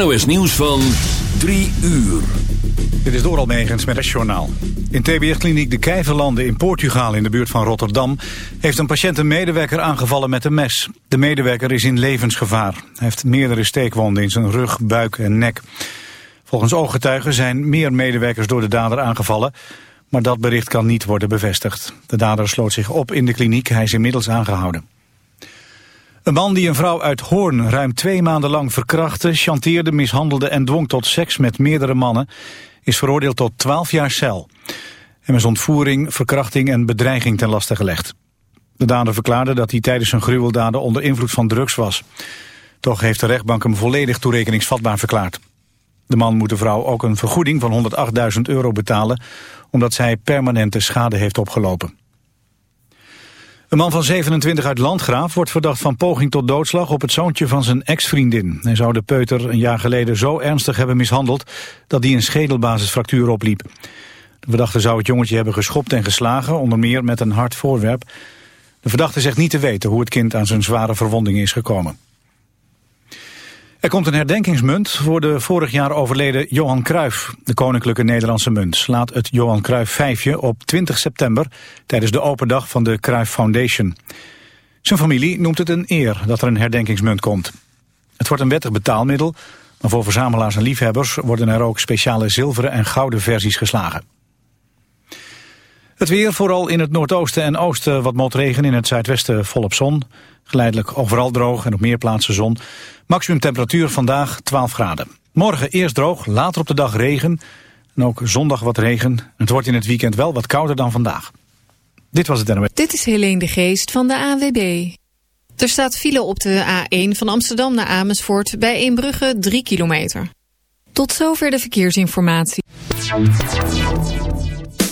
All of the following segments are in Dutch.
NOS Nieuws van 3 uur. Dit is door Almegens met het journaal. In TBS-kliniek De Kijverlanden in Portugal in de buurt van Rotterdam... heeft een patiënt een medewerker aangevallen met een mes. De medewerker is in levensgevaar. Hij heeft meerdere steekwonden in zijn rug, buik en nek. Volgens ooggetuigen zijn meer medewerkers door de dader aangevallen... maar dat bericht kan niet worden bevestigd. De dader sloot zich op in de kliniek. Hij is inmiddels aangehouden. Een man die een vrouw uit Hoorn ruim twee maanden lang verkrachtte, chanteerde, mishandelde en dwong tot seks met meerdere mannen, is veroordeeld tot 12 jaar cel. Hem is ontvoering, verkrachting en bedreiging ten laste gelegd. De dader verklaarde dat hij tijdens zijn gruweldaden onder invloed van drugs was. Toch heeft de rechtbank hem volledig toerekeningsvatbaar verklaard. De man moet de vrouw ook een vergoeding van 108.000 euro betalen... omdat zij permanente schade heeft opgelopen. Een man van 27 uit Landgraaf wordt verdacht van poging tot doodslag op het zoontje van zijn ex-vriendin. Hij zou de peuter een jaar geleden zo ernstig hebben mishandeld dat hij een schedelbasisfractuur opliep. De verdachte zou het jongetje hebben geschopt en geslagen, onder meer met een hard voorwerp. De verdachte zegt niet te weten hoe het kind aan zijn zware verwondingen is gekomen. Er komt een herdenkingsmunt voor de vorig jaar overleden Johan Cruijff. De Koninklijke Nederlandse munt slaat het Johan Cruijff vijfje op 20 september... tijdens de open dag van de Cruijff Foundation. Zijn familie noemt het een eer dat er een herdenkingsmunt komt. Het wordt een wettig betaalmiddel, maar voor verzamelaars en liefhebbers... worden er ook speciale zilveren en gouden versies geslagen. Het weer, vooral in het noordoosten en oosten wat motregen, in het zuidwesten volop zon. Geleidelijk overal droog en op meer plaatsen zon. Maximum temperatuur vandaag 12 graden. Morgen eerst droog, later op de dag regen. En ook zondag wat regen. Het wordt in het weekend wel wat kouder dan vandaag. Dit was het NOS. Dit is Helene de Geest van de AWB. Er staat file op de A1 van Amsterdam naar Amersfoort bij Eembrugge 3 kilometer. Tot zover de verkeersinformatie.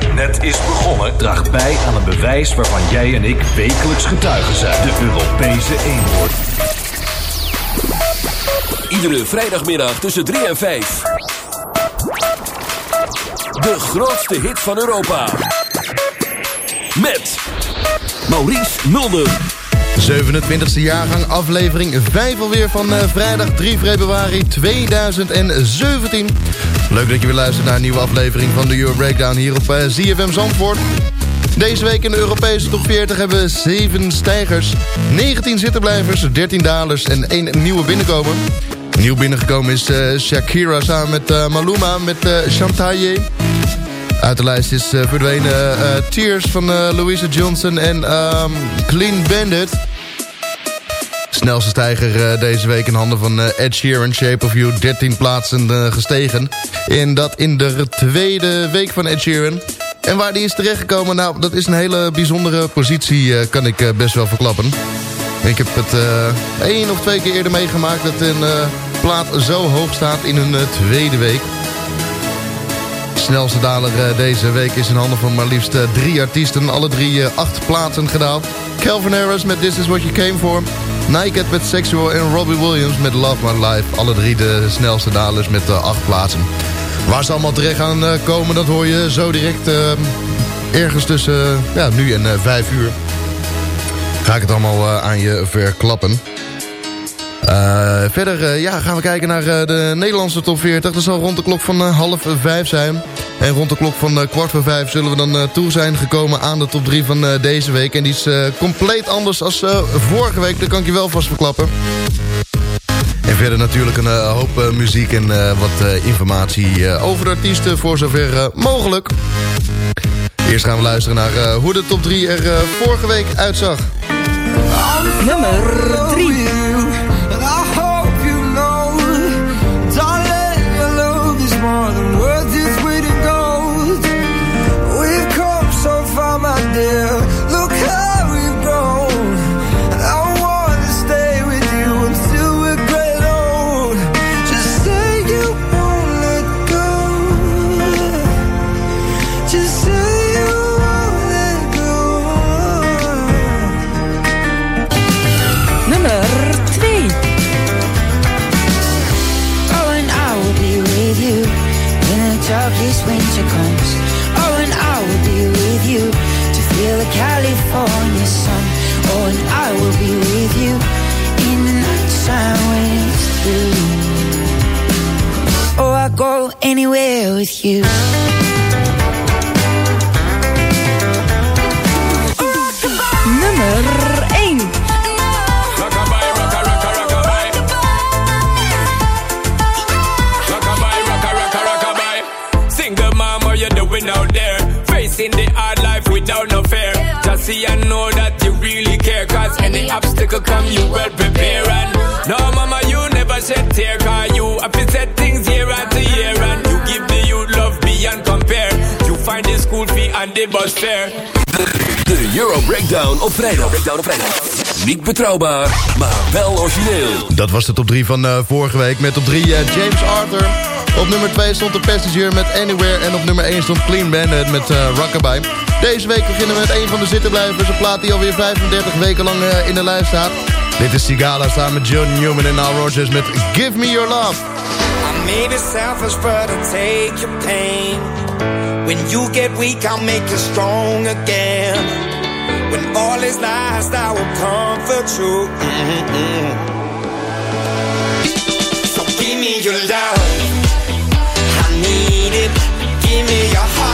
maar net is begonnen, draagt bij aan een bewijs waarvan jij en ik wekelijks getuigen zijn. De Europese eenhoorn. Iedere vrijdagmiddag tussen 3 en 5. De grootste hit van Europa. Met Maurice Mulder. 27e jaargang, aflevering 5 alweer van uh, vrijdag 3 februari 2017. Leuk dat je weer luistert naar een nieuwe aflevering van de Euro Breakdown hier op uh, ZFM Zandvoort. Deze week in de Europese top 40 hebben we 7 stijgers, 19 zittenblijvers, 13 dalers en 1 nieuwe binnenkomer. Nieuw binnengekomen is uh, Shakira samen met uh, Maluma met Chantaye. Uit de lijst is verdwenen Tears van Louisa Johnson en um, Clean Bandit. Snelste stijger deze week in handen van Ed Sheeran, Shape of You, 13 plaatsen gestegen. En dat in de tweede week van Ed Sheeran. En waar die is terechtgekomen, nou, dat is een hele bijzondere positie, kan ik best wel verklappen. Ik heb het uh, één of twee keer eerder meegemaakt dat een plaat zo hoog staat in uh, tweede week. Snelste daler deze week is in handen van maar liefst drie artiesten. Alle drie acht plaatsen gedaald. Calvin Harris met This Is What You Came For. Naked met Sexual en Robbie Williams met Love My Life. Alle drie de snelste dalers met acht plaatsen. Waar ze allemaal terecht gaan komen, dat hoor je zo direct ergens tussen ja, nu en vijf uur ga ik het allemaal uh, aan je verklappen. Uh, verder uh, ja, gaan we kijken naar de Nederlandse top 40. Dat zal rond de klok van half vijf zijn. En rond de klok van kwart voor vijf zullen we dan toe zijn gekomen aan de top 3 van deze week. En die is compleet anders als vorige week. Dat kan ik je wel vast verklappen. En verder natuurlijk een hoop muziek en wat informatie over de artiesten voor zover mogelijk. Eerst gaan we luisteren naar hoe de top 3 er vorige week uitzag. Nummer 3. Anywhere with you. Nummer 1 Single mom, what you doing out there? Facing the hard life without no fear. Just see and know that you really care. Cause any obstacle come, you well prepare. And no, mama, you never shed tear. Cause you have to set school fee and the bus fare. De Euro Breakdown op vrijdag. Breakdown op vrijdag. Niet betrouwbaar, maar wel origineel. Dat was de top 3 van uh, vorige week. Met op 3 uh, James Arthur. Op nummer 2 stond de Passenger met Anywhere. En op nummer 1 stond Clean Bandit met uh, Rockabye. Deze week beginnen we met een van de zittenblijvers. Een plaat die alweer 35 weken lang uh, in de lijst staat. Dit is Sigala samen met John Newman en Al Rogers met Give Me Your Love. I may be selfish but I take your pain. When you get weak I'll make you strong again. When all is lost I will comfort you. Mm -hmm. So give me your love. I need it. Give me your heart.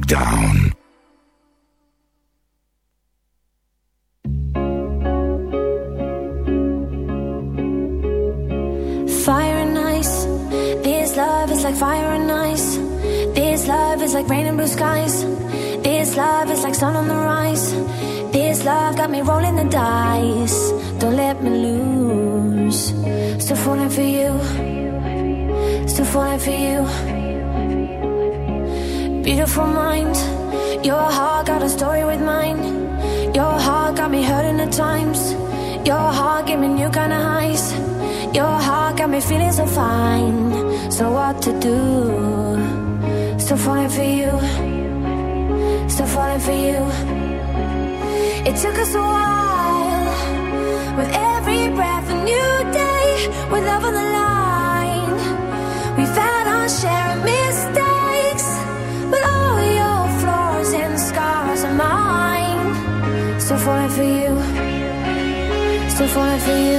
breakdown. falling for you. It took us a while. With every breath, a new day. With love on the line, we found our share of mistakes, but all your flaws and scars are mine. Still falling for you. Still falling for you.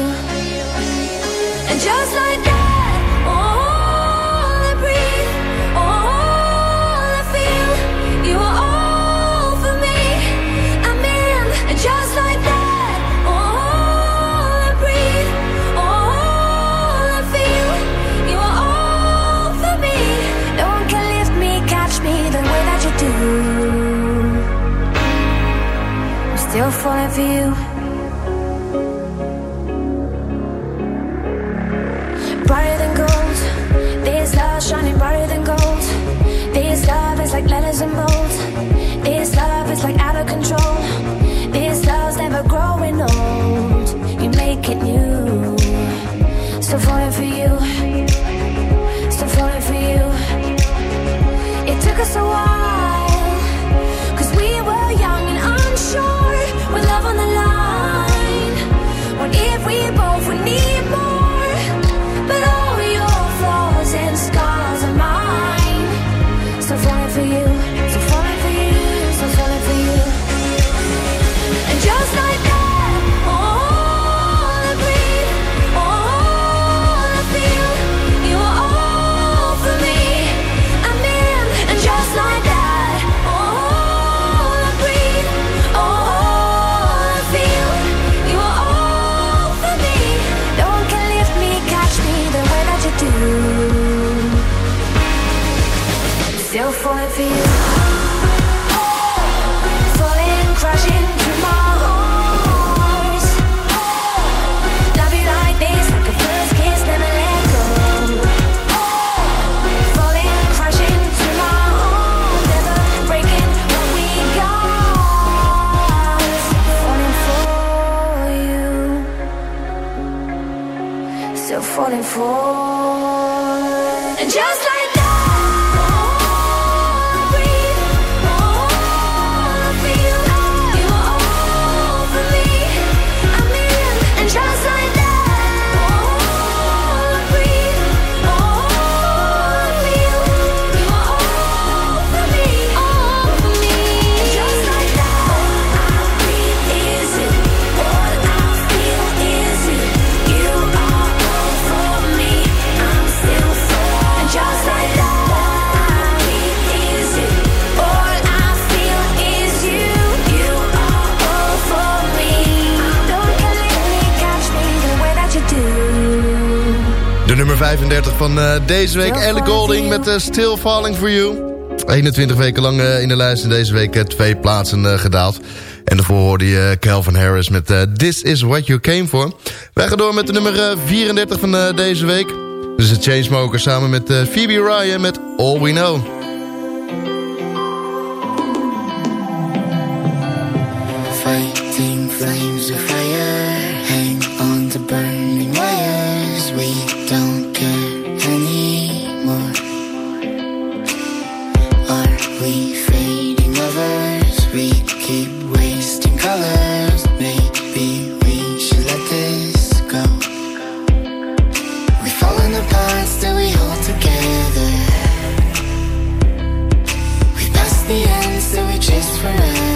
falling for you. Brighter than gold, this love shining brighter than gold. This love is like letters and bold. 30 van eh, deze week. Ellie Golding met eh, Still Falling For You. 21 weken lang eh, in de lijst en deze week twee plaatsen gedaald. En daarvoor hoorde je Calvin Harris met This Is What You Came For. Wij gaan door met de nummer 34 van deze week. Dus de Chainsmoker samen met Phoebe Ryan met All We Know. Fighting flames of fire lovers. We keep wasting colors. Maybe we should let this go. We fall in the past, that we hold together. We pass the ends that we chase forever.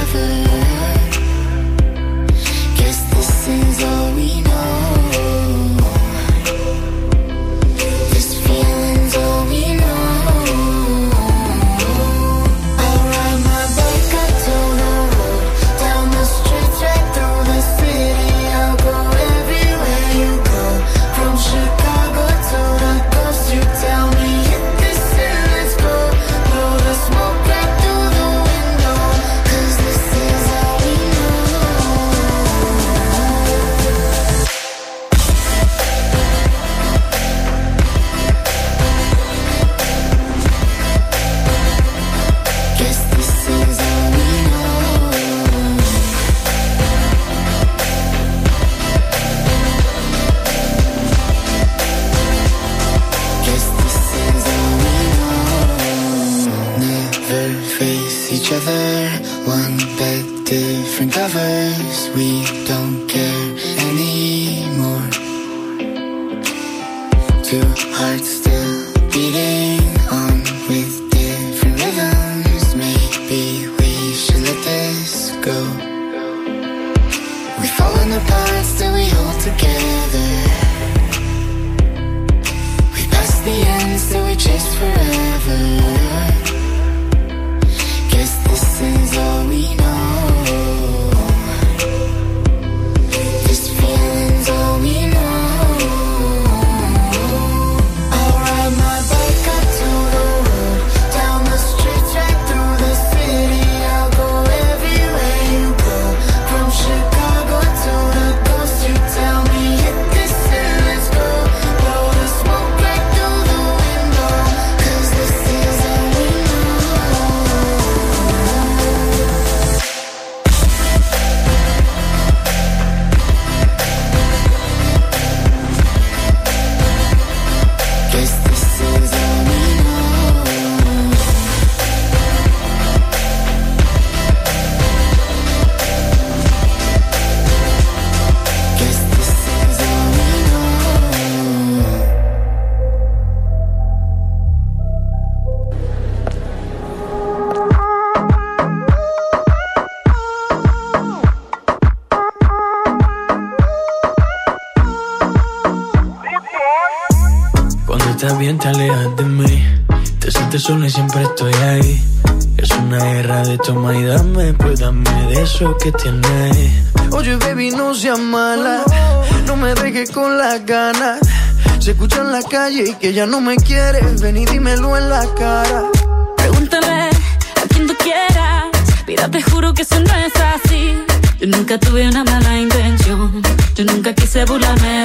Y que ya no me quieres. Ven y dímelo en la cara. Pregúntale a quien tú quieras. Mira, te juro que eso no es así. Yo nunca tuve una mala intención. Yo nunca quise burlarme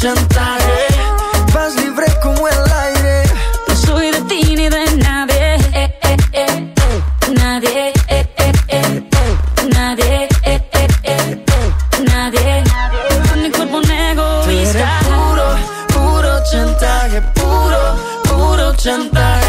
chantaje. Vas libre como el aire. No soy de ti ni de nadie eh, eh. Nadie eh, eh, eh. Nadie eh, eh, eh. Nadie Con mi cuerpo un Tú eres egoísta puro, puro chantaje. Puro, puro chantaje.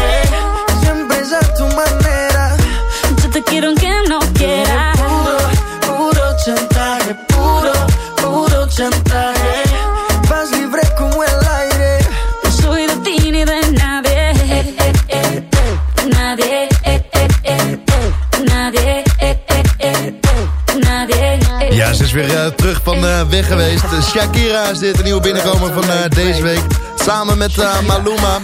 Weer eh, terug van eh, weg geweest. Shakira is dit, een nieuwe binnenkomer van eh, deze week. Samen met Maluma.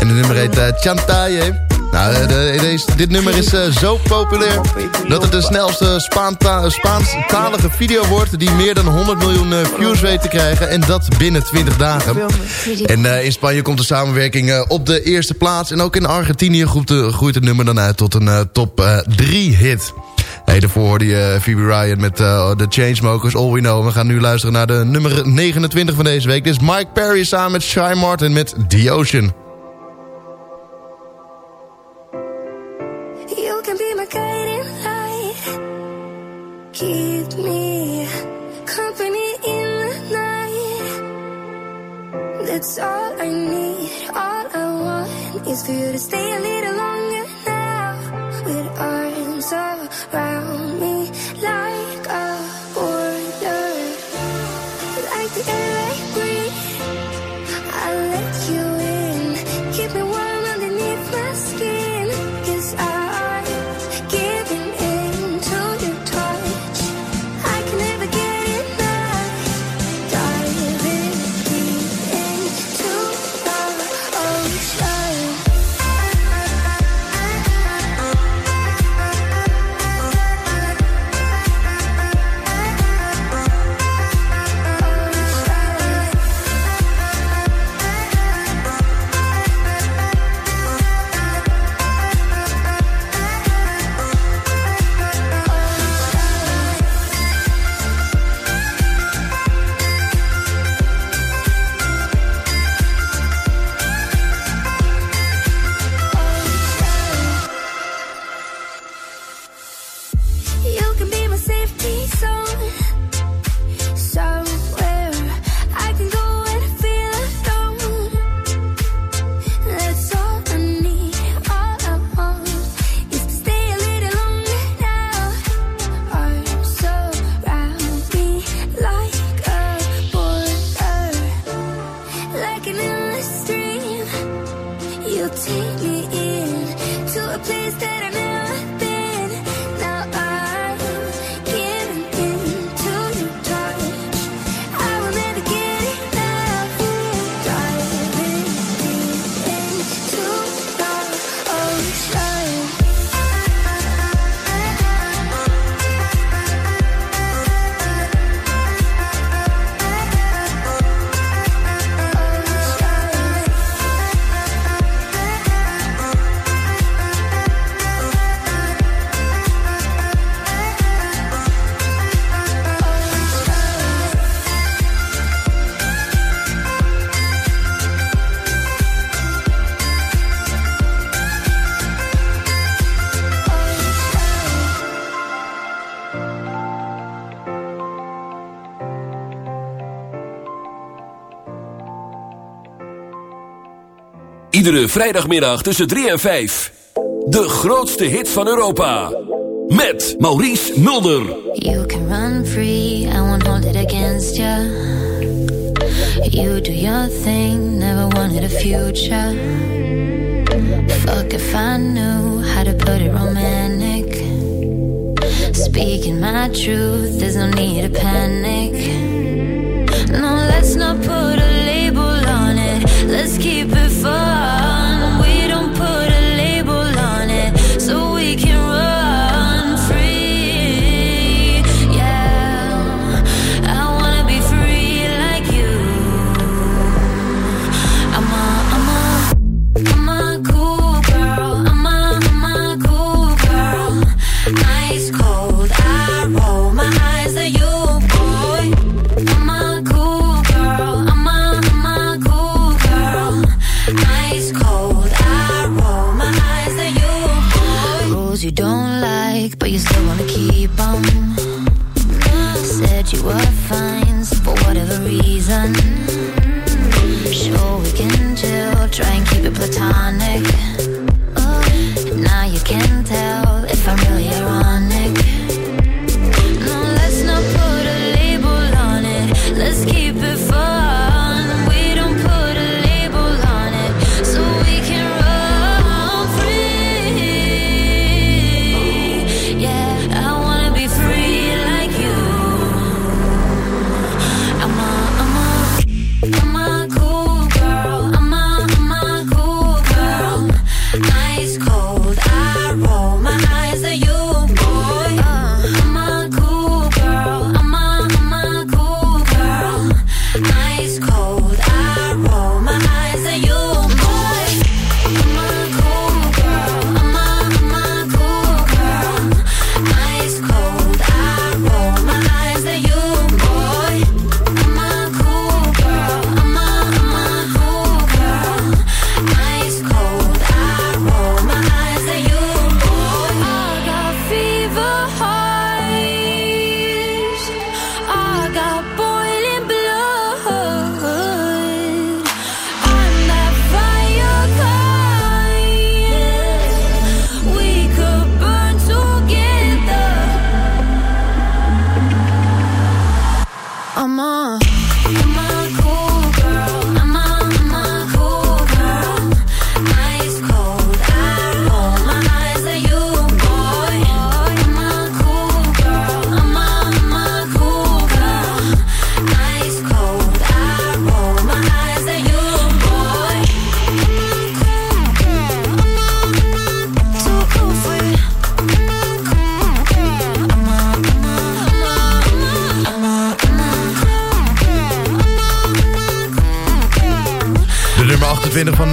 En de nummer heet Chantaye. Nou, dit nummer is zo populair dat het de snelste Spaanta- Spaanstalige video wordt... die meer dan 100 miljoen views weet te krijgen. En dat binnen 20 dagen. En in Spanje komt de samenwerking op de eerste plaats. En ook in Argentinië groeit, groeit het nummer dan uit tot een top 3 hit. Hey, daarvoor hoorde je eh, Phoebe Ryan met eh, de uh, Chainsmokers, All We Know. We gaan nu luisteren naar de nummer 29 van deze week. Dit is Mike Perry samen met Shy Martin met The Ocean. You can be my guiding light. Keep me company in the night. That's all I need, all I want is for you to stay a little longer. around. so Iedere vrijdagmiddag tussen 3 en 5. De grootste hit van Europa. Met Maurice Mulder. You can run free, I won't hold it against you. You do your thing, never wanted a future. Fuck if I knew how to put it romantic. Speaking my truth, there's no need to panic. No, let's not put it.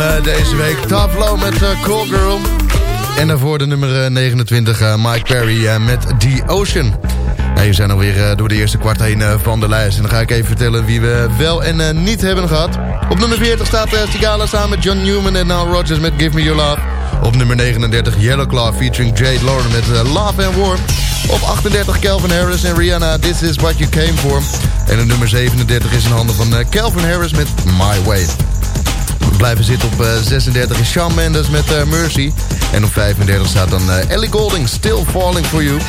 Uh, deze week. Low met uh, Call Girl. En daarvoor de nummer 29, uh, Mike Perry met The Ocean. Nou, we zijn alweer door de eerste kwart heen van de lijst. En dan ga ik even vertellen wie we wel en niet hebben gehad. Op nummer 40 staat Tigala samen met John Newman en Nile Rodgers met Give Me Your Love. Op nummer 39 Yellow Claw featuring Jade Lauren met Love and War. Op 38 Calvin Harris en Rihanna This Is What You Came For. En de nummer 37 is in handen van Calvin Harris met My Way. Blijven zitten op 36 is Shawn Mendes met Mercy. En op 35 staat dan Ellie Golding, Still Falling For You.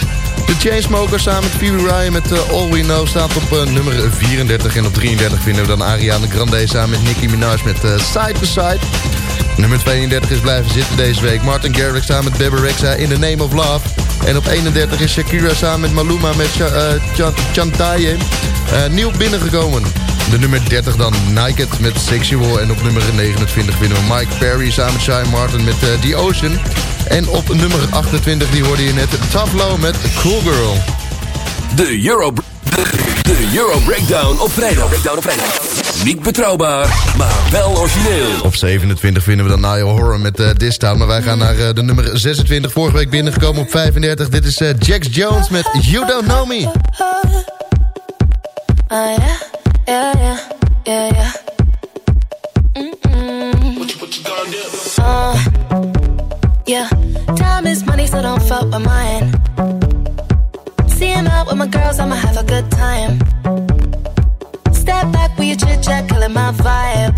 De Chainsmokers samen met Phoebe Ryan met All We Know staat op nummer 34. En op 33 vinden we dan Ariana Grande samen met Nicki Minaj met Side to Side. Nummer 32 is blijven zitten deze week. Martin Garrix samen met Bebe Rexha in The Name of Love. En op 31 is Shakira samen met Maluma met uh, Chantaye nieuw binnengekomen. De nummer 30 dan Naked met Sexual. En op nummer 29 vinden we Mike Perry samen met Shine Martin met uh, The Ocean. En op nummer 28 die hoorde je net Low met Cool Girl. De Euro, de, de Euro Breakdown op vrijdag. Breakdown op vrijdag. Niet betrouwbaar, maar wel origineel. Op 27 vinden we dan Niall Horror met uh, This Town. Maar wij gaan naar uh, de nummer 26. Vorige week binnengekomen op 35. Dit is uh, Jax Jones met You Don't Know Me. Uh, yeah, yeah, yeah, yeah, yeah. Uh, yeah, time is money, so don't fuck with mine. Out with my girls, I'ma have a good time. Step back my vibe.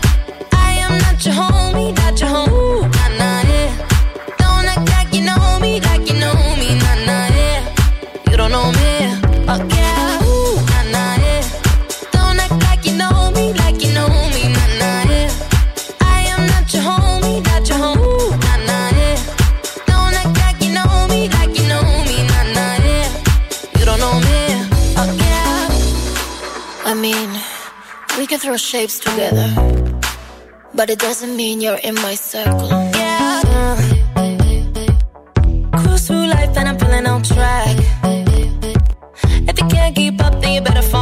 Throw shapes together, but it doesn't mean you're in my circle. Yeah. Cruise through life and I'm feeling on track. If you can't keep up, then you better fall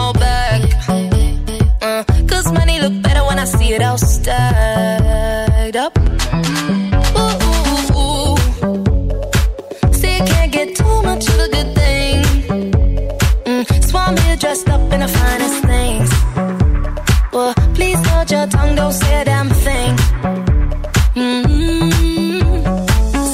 tongue, don't say a damn thing. Mm-hmm.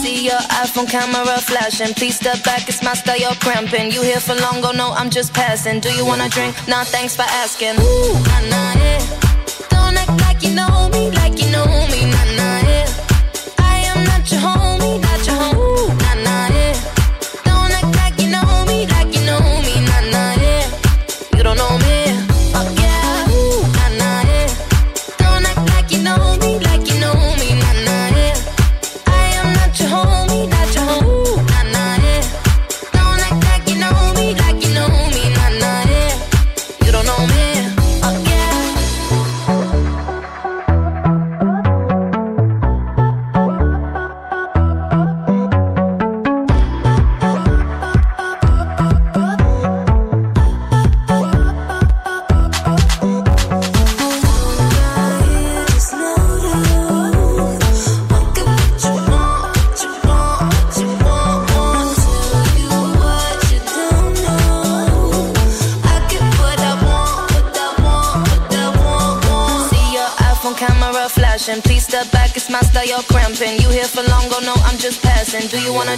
See your iPhone camera flashing. Please step back, it's my style, you're cramping. You here for long, go no, I'm just passing. Do you wanna drink? Nah, thanks for asking. Ooh, nah, nah, yeah. Don't act like you know me, like you know me, nah, nah, yeah. I am not your homie,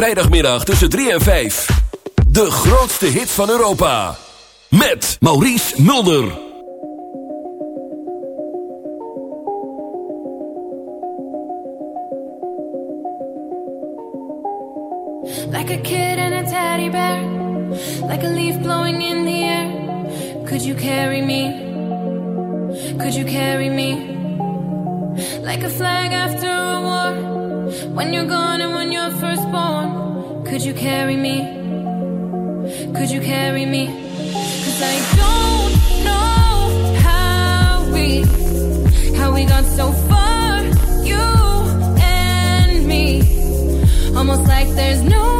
vrijdagmiddag tussen 3 en 5. De grootste hit van Europa. Met Maurice Mulder. Like a kid in a teddy bear. Like a leaf blowing in the air. Could you carry me? Could you carry me? Like a flag after a war. When you're gone. Could you carry me? Could you carry me? Cause I don't know how we, how we got so far, you and me. Almost like there's no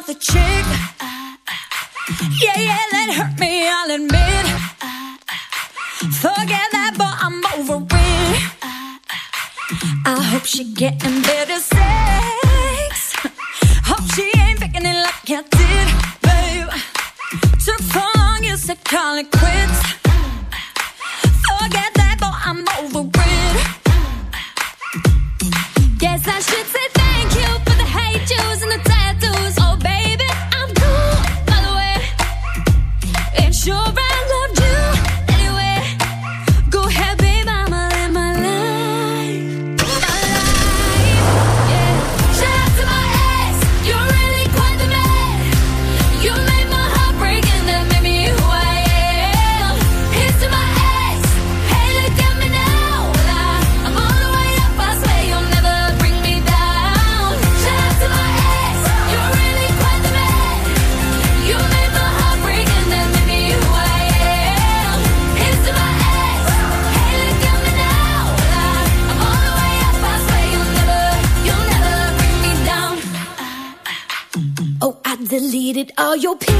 another chick. Yeah, yeah, that hurt me, I'll admit. Forget that, but I'm over it. I hope she getting better sex. Hope she ain't picking it like I did, babe. Took so long, you said call it quits. your people.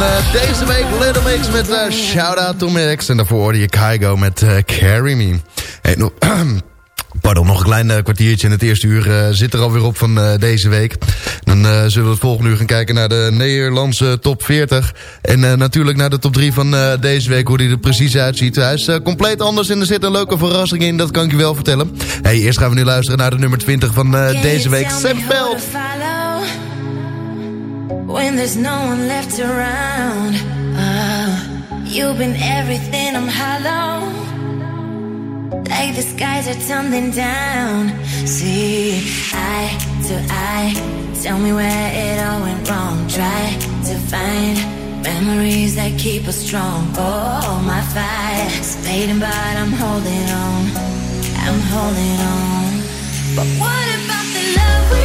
Eh, deze week Little Mix met eh, uh, Shout Out to Mix. En daarvoor hoorde je Kaigo met uh, Carry Me. Hey, Pardon, nog een klein kwartiertje in het eerste uur zit er alweer op van deze week. Dan zullen we het volgende uur gaan kijken naar de Nederlandse top 40. En natuurlijk naar de top 3 van deze week, hoe die er precies uitziet. Hij is compleet anders en er zit een leuke verrassing in, dat kan ik je wel vertellen. Hey, eerst gaan we nu luisteren naar de nummer 20 van deze week, Sam Belt. when there's no one left around. Oh, you've been everything I'm hollow. Like the skies are tumbling down. See, eye to eye, tell me where it all went wrong. Try to find memories that keep us strong. Oh, my fire's fading, but I'm holding on. I'm holding on. But what about the love?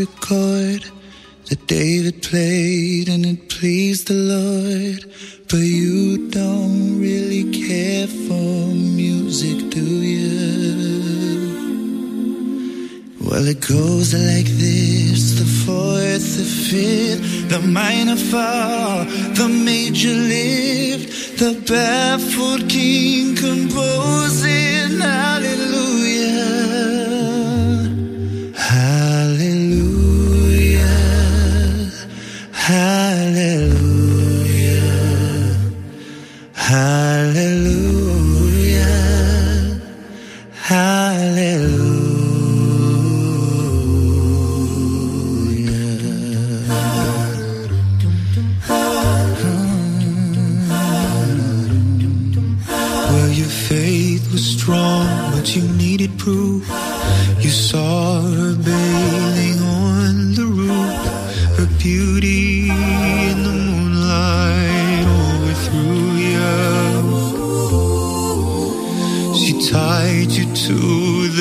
secret.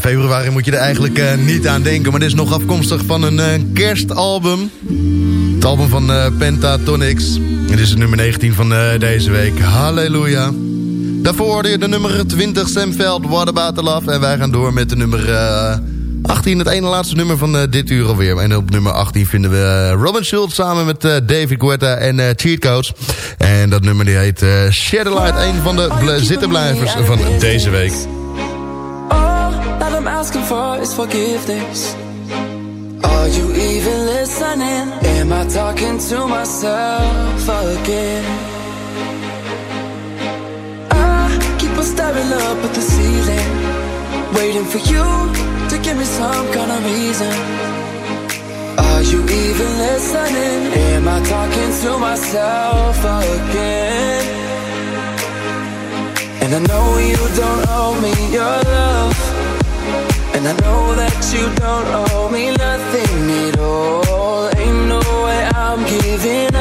februari moet je er eigenlijk eh, niet aan denken. Maar dit is nog afkomstig van een eh, kerstalbum. Het album van eh, Pentatonix. Dit is het nummer 19 van deze week. Halleluja. Daarvoor hoorde je de nummer 20 Samveld, What About The Love. En wij gaan door met de nummer eh, 18. Het ene laatste nummer van dit uur alweer. En op nummer 18 vinden we Robin Schultz samen met David Guetta en Cheat Codes. En dat nummer die heet Shadowlight. Een van de bl- zittenblijvers van deze week. Asking for is forgiveness. Are you even listening? Am I talking to myself again? I keep on staring up at the ceiling, waiting for you to give me some kind of reason. Are you even listening? Am I talking to myself again? And I know you don't owe me your love and I know that you don't owe me nothing at all. Ain't no way I'm giving up.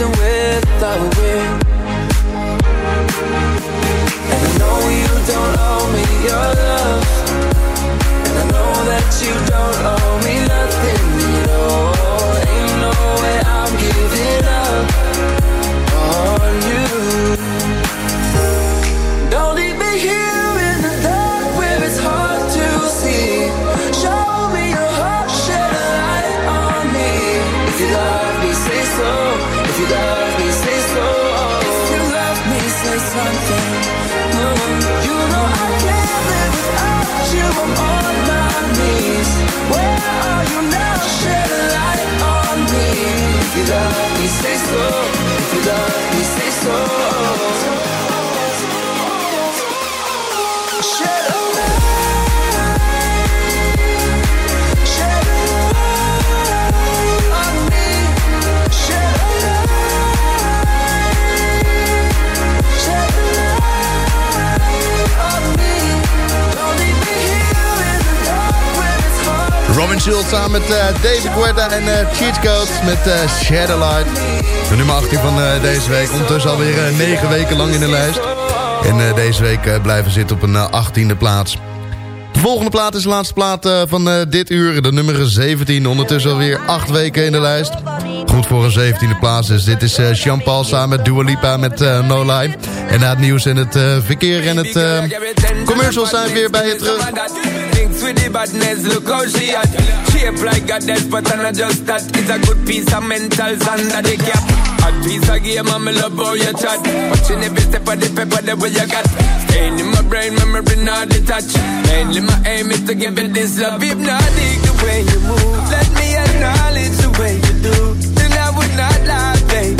With the wind, And I know you don't owe me your love, and I know that you don't owe me nothing. Zult samen met eh, David Guetta en eh, Cheat Codes met eh, Shadowlight. De nummer 18 van deze week. Ondertussen alweer 9 weken lang in de lijst. En deze week blijven zitten op een 18e plaats. De volgende plaat is de laatste plaat van dit uur. De nummer 17. Ondertussen alweer 8 weken in de lijst. Goed voor een 17e plaats. Dus dit is Jean-Paul samen met Dua Lipa met uh, No Lie. En na het nieuws en het verkeer en het uh, commercial zijn we weer bij je terug. with the badness, look how she at. Shape like a death, but I just that. It's a good piece of mental Under the cap. A piece of game, I'm love how you chat. Watching every step of the paper, the way you got. Staying in my brain, memory not detached. Mainly my aim is to give you this love. If not, the way you move. Let me acknowledge the way you do. Then I would not lie, baby.